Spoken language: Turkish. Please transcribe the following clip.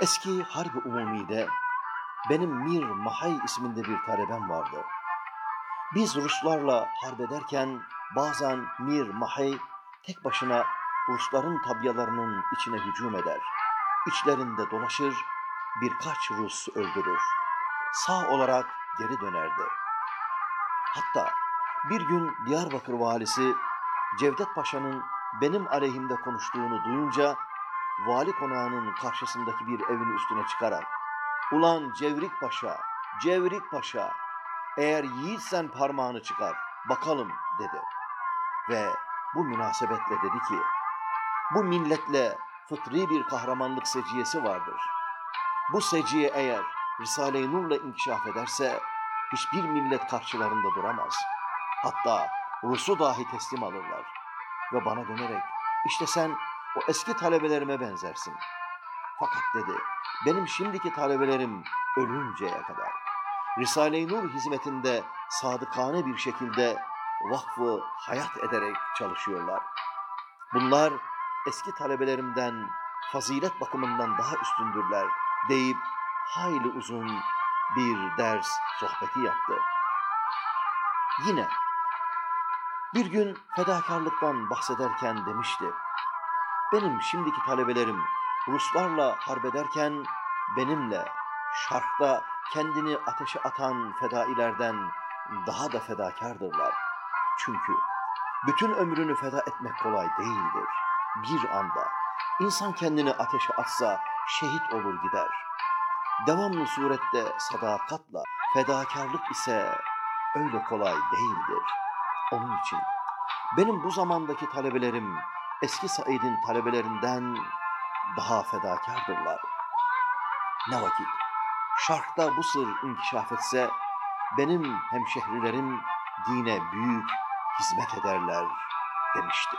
Eski Harbi Umumi'de benim Mir Mahay isminde bir talebem vardı. Biz Ruslarla harp ederken bazen Mir Mahay tek başına Rusların tabyalarının içine hücum eder. İçlerinde dolaşır, birkaç Rus öldürür. Sağ olarak geri dönerdi. Hatta bir gün Diyarbakır valisi Cevdet Paşa'nın benim aleyhimde konuştuğunu duyunca vali konağının karşısındaki bir evin üstüne çıkarak Ulan Cevrik Paşa, Cevrik Paşa eğer yiğitsen parmağını çıkar bakalım dedi. Ve bu münasebetle dedi ki bu milletle fıtri bir kahramanlık seciyesi vardır. Bu seciye eğer Risale-i Nur'la inkişaf ederse hiçbir millet karşılarında duramaz. Hatta Rus'u dahi teslim alırlar. Ve bana dönerek işte sen o eski talebelerime benzersin. Fakat dedi benim şimdiki talebelerim ölünceye kadar. Risale-i Nur hizmetinde sadıkane bir şekilde vakfı hayat ederek çalışıyorlar. Bunlar eski talebelerimden fazilet bakımından daha üstündürler deyip hayli uzun bir ders sohbeti yaptı. Yine bir gün fedakarlıktan bahsederken demişti. Benim şimdiki talebelerim Ruslarla harp ederken benimle şarkta kendini ateşe atan fedailerden daha da fedakardırlar. Çünkü bütün ömrünü feda etmek kolay değildir. Bir anda insan kendini ateşe atsa şehit olur gider. Devamlı surette sadakatla, fedakarlık ise öyle kolay değildir. Onun için benim bu zamandaki talebelerim eski Said'in talebelerinden daha fedakardırlar. Ne vakit şarkta bu sır inkişaf etse benim hemşehrilerim dine büyük hizmet ederler demişti.